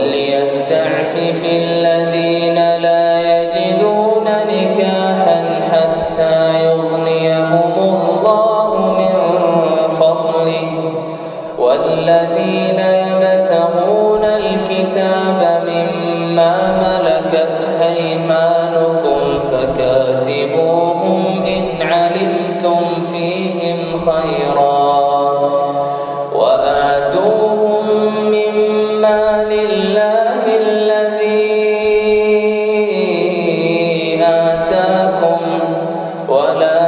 وليستعفف الذين لا يجدون نكاحا حتى يغنيهم الله من فضله. والذين يبتغون الكتاب مما ملكت أيمانهم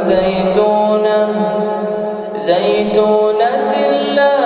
زيتونة زيتونة لا